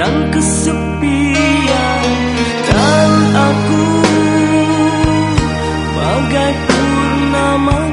dan kesepian. Dan aku bagai purnama